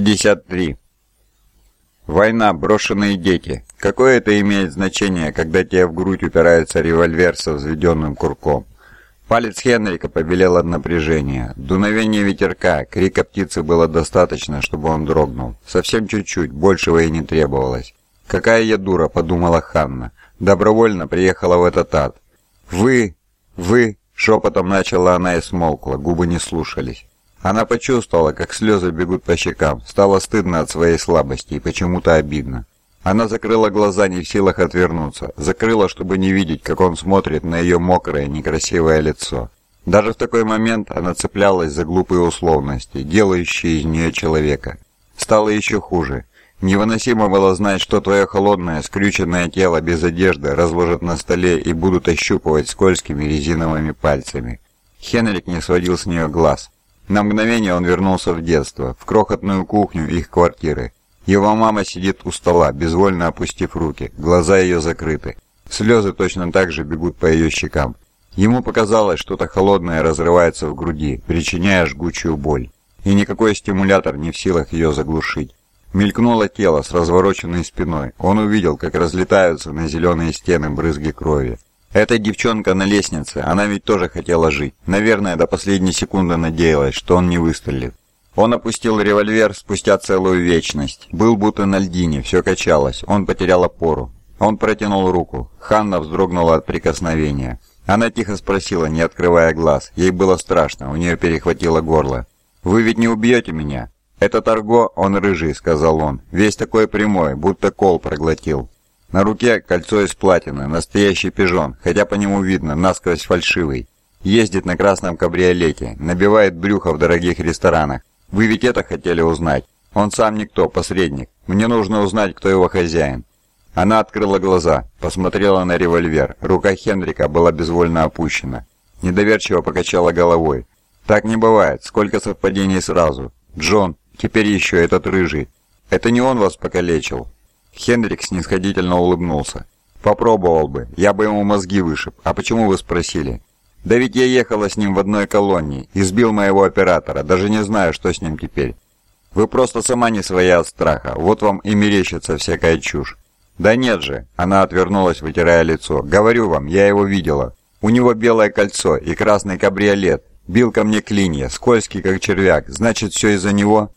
53. Война, брошенные дети. Какое это имеет значение, когда тебе в грудь упирается револьвер со взведенным курком? Палец Хенрика побелел от напряжения. Дуновение ветерка, крика птицы было достаточно, чтобы он дрогнул. Совсем чуть-чуть, большего и не требовалось. «Какая я дура», — подумала Ханна. Добровольно приехала в этот ад. «Вы... вы...» — шепотом начала она и смолкла, губы не слушались. Она почувствовала, как слезы бегут по щекам, стало стыдно от своей слабости и почему-то обидно. Она закрыла глаза, не в силах отвернуться, закрыла, чтобы не видеть, как он смотрит на ее мокрое, некрасивое лицо. Даже в такой момент она цеплялась за глупые условности, делающие из нее человека. Стало еще хуже. Невыносимо было знать, что твое холодное, скрюченное тело без одежды разложат на столе и будут ощупывать скользкими резиновыми пальцами. Хенрик не сводил с нее глаз. На мгновение он вернулся в детство, в крохотную кухню их квартиры. Его мама сидит у стола, безвольно опустив руки, глаза ее закрыты. Слезы точно так же бегут по ее щекам. Ему показалось, что-то холодное разрывается в груди, причиняя жгучую боль. И никакой стимулятор не в силах ее заглушить. Мелькнуло тело с развороченной спиной. Он увидел, как разлетаются на зеленые стены брызги крови. Эта девчонка на лестнице, она ведь тоже хотела жить. Наверное, до последней секунды надеялась, что он не выстрелит. Он опустил револьвер спустя целую вечность. Был будто на льдине, все качалось. Он потерял опору. Он протянул руку. Ханна вздрогнула от прикосновения. Она тихо спросила, не открывая глаз. Ей было страшно, у нее перехватило горло. «Вы ведь не убьете меня?» «Это Тарго, он рыжий», — сказал он. «Весь такой прямой, будто кол проглотил». На руке кольцо из платины, настоящий пижон, хотя по нему видно, насквозь фальшивый. Ездит на красном кабриолете, набивает брюхо в дорогих ресторанах. Вы ведь это хотели узнать? Он сам никто, посредник. Мне нужно узнать, кто его хозяин. Она открыла глаза, посмотрела на револьвер. Рука Хенрика была безвольно опущена. Недоверчиво покачала головой. «Так не бывает. Сколько совпадений сразу. Джон, теперь еще этот рыжий. Это не он вас покалечил?» Хенрик снисходительно улыбнулся. «Попробовал бы, я бы ему мозги вышиб. А почему вы спросили?» «Да ведь я ехала с ним в одной колонии, избил моего оператора, даже не знаю, что с ним теперь». «Вы просто сама не своя от страха, вот вам и мерещится всякая чушь». «Да нет же», — она отвернулась, вытирая лицо. «Говорю вам, я его видела. У него белое кольцо и красный кабриолет. Бил ко мне клинья, скользкий как червяк. Значит, все из-за него?»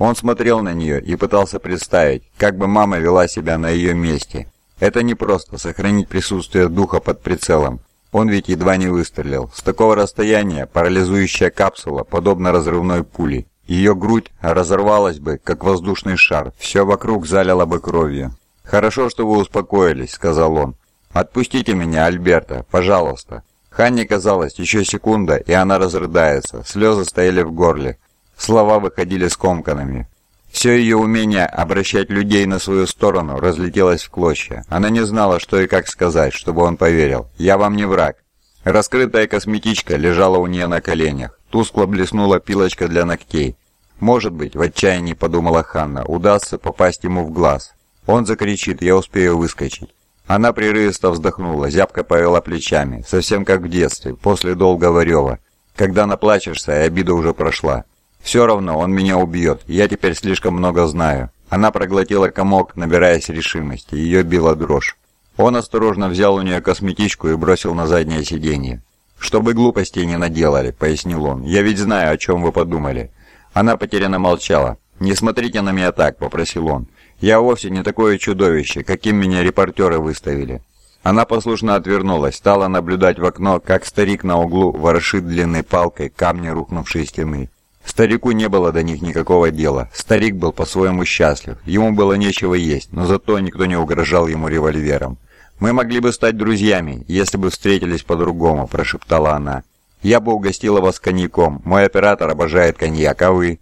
Он смотрел на нее и пытался представить, как бы мама вела себя на ее месте. Это не просто сохранить присутствие духа под прицелом. Он ведь едва не выстрелил. С такого расстояния парализующая капсула, подобно разрывной пуле. Ее грудь разорвалась бы, как воздушный шар, все вокруг залило бы кровью. «Хорошо, что вы успокоились», — сказал он. «Отпустите меня, Альберта, пожалуйста». Ханне казалось, еще секунда, и она разрыдается. Слезы стояли в горле. Слова выходили скомканными. Все ее умение обращать людей на свою сторону разлетелось в клочья. Она не знала, что и как сказать, чтобы он поверил. «Я вам не враг». Раскрытая косметичка лежала у нее на коленях. Тускло блеснула пилочка для ногтей. «Может быть, в отчаянии подумала Ханна, удастся попасть ему в глаз. Он закричит, я успею выскочить». Она прерывисто вздохнула, зябко повела плечами, совсем как в детстве, после долгого рева, когда наплачешься, и обида уже прошла. «Все равно, он меня убьет. Я теперь слишком много знаю». Она проглотила комок, набираясь решимости. Ее била дрожь. Он осторожно взял у нее косметичку и бросил на заднее сиденье. «Чтобы глупостей не наделали», — пояснил он. «Я ведь знаю, о чем вы подумали». Она потерянно молчала. «Не смотрите на меня так», — попросил он. «Я вовсе не такое чудовище, каким меня репортеры выставили». Она послушно отвернулась, стала наблюдать в окно, как старик на углу ворошит длинной палкой камни рухнувшей стены. Старику не было до них никакого дела. Старик был по-своему счастлив. Ему было нечего есть, но зато никто не угрожал ему револьвером. «Мы могли бы стать друзьями, если бы встретились по-другому», – прошептала она. «Я бы угостила вас коньяком. Мой оператор обожает коньяк, а вы?»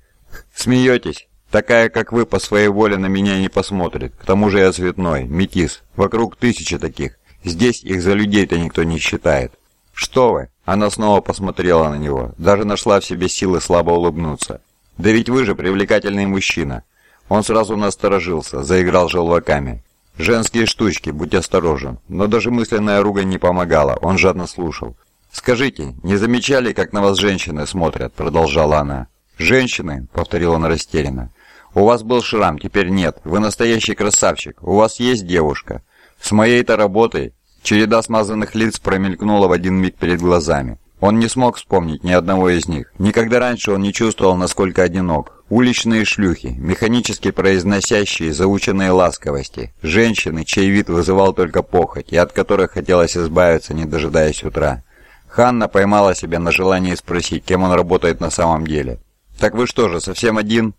«Смеетесь? Такая, как вы, по своей воле на меня не посмотрит. К тому же я цветной, метис. Вокруг тысячи таких. Здесь их за людей-то никто не считает». «Что вы?» Она снова посмотрела на него, даже нашла в себе силы слабо улыбнуться. «Да ведь вы же привлекательный мужчина!» Он сразу насторожился, заиграл желваками. «Женские штучки, будь осторожен!» Но даже мысленная ругань не помогала, он жадно слушал. «Скажите, не замечали, как на вас женщины смотрят?» Продолжала она. «Женщины?» — повторил он растерянно. У вас был шрам, теперь нет. Вы настоящий красавчик. У вас есть девушка. С моей-то работой череда смазанных лиц промелькнула в один миг перед глазами. Он не смог вспомнить ни одного из них. Никогда раньше он не чувствовал, насколько одинок. Уличные шлюхи, механически произносящие заученные ласковости, женщины, чей вид вызывал только похоть, и от которых хотелось избавиться, не дожидаясь утра. Ханна поймала себя на желании спросить, кем он работает на самом деле. «Так вы что же, совсем один?»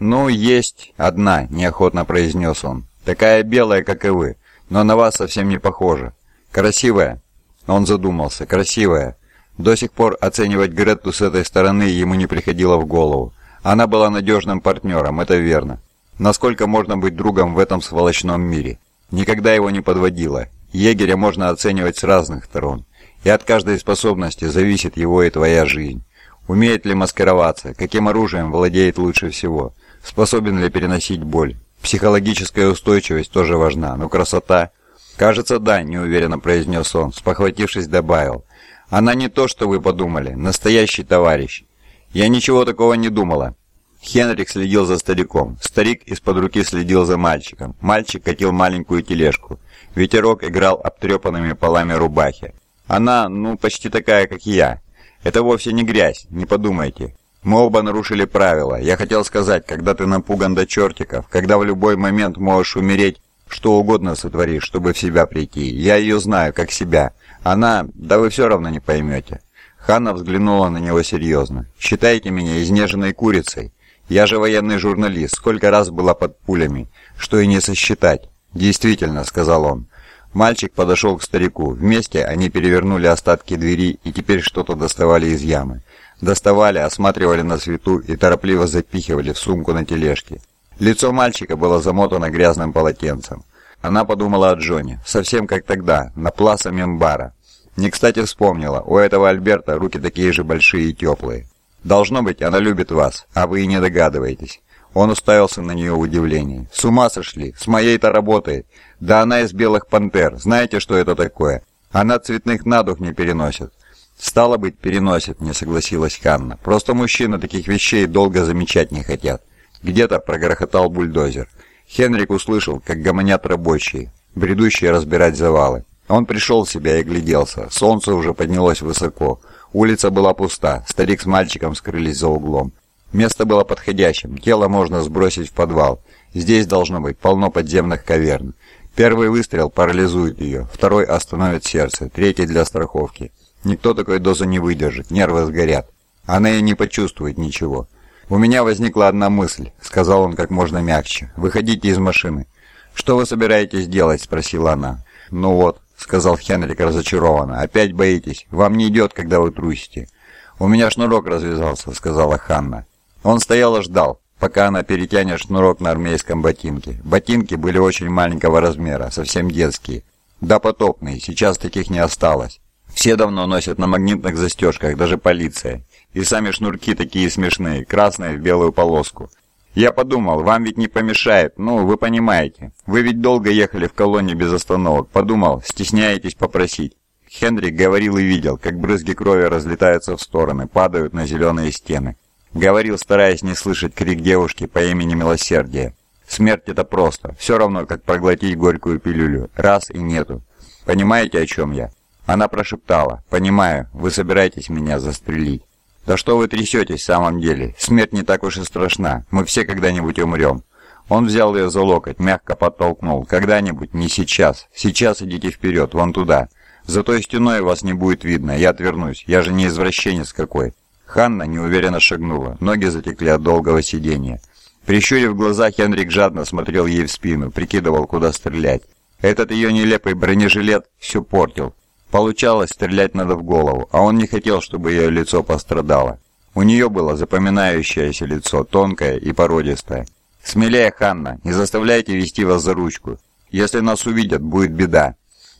«Ну, есть одна», — неохотно произнес он. «Такая белая, как и вы, но на вас совсем не похожа. Красивая?» Он задумался. «Красивая». До сих пор оценивать Гретту с этой стороны ему не приходило в голову. Она была надежным партнером, это верно. Насколько можно быть другом в этом сволочном мире? Никогда его не подводила. Егеря можно оценивать с разных сторон. И от каждой способности зависит его и твоя жизнь. Умеет ли маскироваться, каким оружием владеет лучше всего, способен ли переносить боль. Психологическая устойчивость тоже важна, но красота... «Кажется, да», — неуверенно произнес он, спохватившись, добавил. «Она не то, что вы подумали, настоящий товарищ. Я ничего такого не думала». Хенрик следил за стариком. Старик из-под руки следил за мальчиком. Мальчик катил маленькую тележку. Ветерок играл обтрепанными полами рубахи. Она, ну, почти такая, как я. Это вовсе не грязь, не подумайте. Мы оба нарушили правила. Я хотел сказать, когда ты напуган до чертиков, когда в любой момент можешь умереть, что угодно сотворишь, чтобы в себя прийти. Я ее знаю, как себя. Она... Да вы все равно не поймете». Ханна взглянула на него серьезно. «Считаете меня изнеженной курицей? Я же военный журналист, сколько раз была под пулями, что и не сосчитать». «Действительно», — сказал он. Мальчик подошел к старику. Вместе они перевернули остатки двери и теперь что-то доставали из ямы. Доставали, осматривали на свету и торопливо запихивали в сумку на тележке. Лицо мальчика было замотано грязным полотенцем. Она подумала о Джоне, совсем как тогда, на Пласа Мембара. Не кстати вспомнила, у этого Альберта руки такие же большие и теплые. Должно быть, она любит вас, а вы и не догадываетесь. Он уставился на нее в удивлении. «С ума сошли! С моей-то работой! Да она из белых пантер! Знаете, что это такое? Она цветных на дух не переносит!» «Стало быть, переносит», — не согласилась Ханна. «Просто мужчины таких вещей долго замечать не хотят». Где-то прогрохотал бульдозер. Хенрик услышал, как гомонят рабочие, бредущие разбирать завалы. Он пришел в себя и гляделся. Солнце уже поднялось высоко. Улица была пуста. Старик с мальчиком скрылись за углом. Место было подходящим, тело можно сбросить в подвал. Здесь должно быть полно подземных каверн. Первый выстрел парализует ее, второй остановит сердце, третий для страховки. Никто такой дозы не выдержит, нервы сгорят. Она и не почувствует ничего. «У меня возникла одна мысль», — сказал он как можно мягче. «Выходите из машины». «Что вы собираетесь делать?» — спросила она. «Ну вот», — сказал Хенрик разочарованно. «Опять боитесь? Вам не идет, когда вы трусите». «У меня шнурок развязался», — сказала Ханна. Он стоял и ждал, пока она перетянет шнурок на армейском ботинке. Ботинки были очень маленького размера, совсем детские. Да потопные, сейчас таких не осталось. Все давно носят на магнитных застежках, даже полиция. И сами шнурки такие смешные, красные в белую полоску. Я подумал, вам ведь не помешает, ну, вы понимаете. Вы ведь долго ехали в колонне без остановок. Подумал, стесняетесь попросить. Хендрик говорил и видел, как брызги крови разлетаются в стороны, падают на зеленые стены. Говорил, стараясь не слышать крик девушки по имени Милосердие. Смерть это просто, все равно, как проглотить горькую пилюлю. Раз и нету. Понимаете, о чем я? Она прошептала. «Понимаю, вы собираетесь меня застрелить». «Да что вы трясетесь в самом деле? Смерть не так уж и страшна. Мы все когда-нибудь умрем». Он взял ее за локоть, мягко подтолкнул. «Когда-нибудь, не сейчас. Сейчас идите вперед, вон туда. За той стеной вас не будет видно, я отвернусь. Я же не извращенец какой. Ханна неуверенно шагнула, ноги затекли от долгого сидения. Прищурив глаза, Хенрик жадно смотрел ей в спину, прикидывал, куда стрелять. Этот ее нелепый бронежилет все портил. Получалось, стрелять надо в голову, а он не хотел, чтобы ее лицо пострадало. У нее было запоминающееся лицо, тонкое и породистое. «Смелее, Ханна, не заставляйте вести вас за ручку. Если нас увидят, будет беда.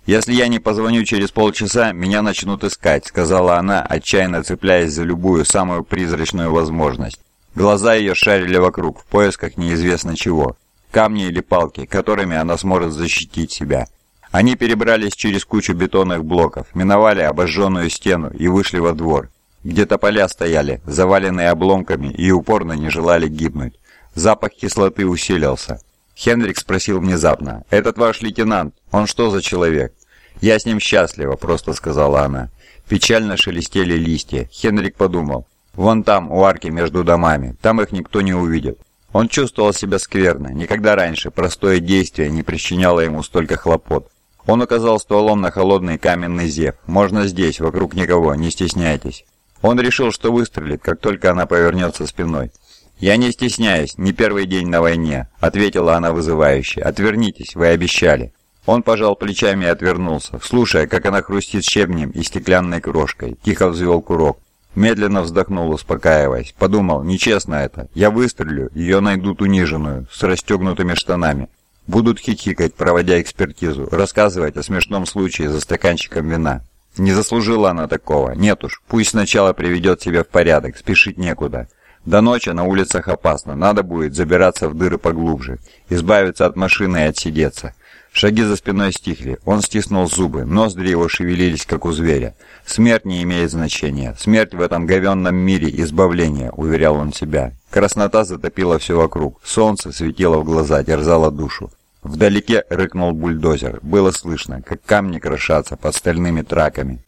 «Если я не позвоню через полчаса, меня начнут искать», — сказала она, отчаянно цепляясь за любую самую призрачную возможность. Глаза ее шарили вокруг, в поисках неизвестно чего. Камни или палки, которыми она сможет защитить себя. Они перебрались через кучу бетонных блоков, миновали обожженную стену и вышли во двор, где тополя стояли, заваленные обломками и упорно не желали гибнуть. Запах кислоты усилился. Хендрик спросил внезапно. «Этот ваш лейтенант, он что за человек?» «Я с ним счастлива», — просто сказала она. Печально шелестели листья. Хенрик подумал. «Вон там, у арки между домами. Там их никто не увидит». Он чувствовал себя скверно. Никогда раньше простое действие не причиняло ему столько хлопот. Он указал стволом на холодный каменный зев. «Можно здесь, вокруг никого, не стесняйтесь». Он решил, что выстрелит, как только она повернется спиной. «Я не стесняюсь, не первый день на войне», — ответила она вызывающе. «Отвернитесь, вы обещали». Он пожал плечами и отвернулся, слушая, как она хрустит щебнем и стеклянной крошкой. Тихо взвел курок. Медленно вздохнул, успокаиваясь. Подумал, нечестно это. Я выстрелю, ее найдут униженную, с расстегнутыми штанами. Будут хихикать, проводя экспертизу, рассказывать о смешном случае за стаканчиком вина. Не заслужила она такого. Нет уж, пусть сначала приведет себя в порядок, спешить некуда. До ночи на улицах опасно, надо будет забираться в дыры поглубже, избавиться от машины и отсидеться. Шаги за спиной стихли. Он стиснул зубы, ноздри его шевелились, как у зверя. «Смерть не имеет значения. Смерть в этом говенном мире – избавление», – уверял он себя. Краснота затопила все вокруг. Солнце светило в глаза, терзало душу. Вдалеке рыкнул бульдозер. Было слышно, как камни крошатся под стальными траками.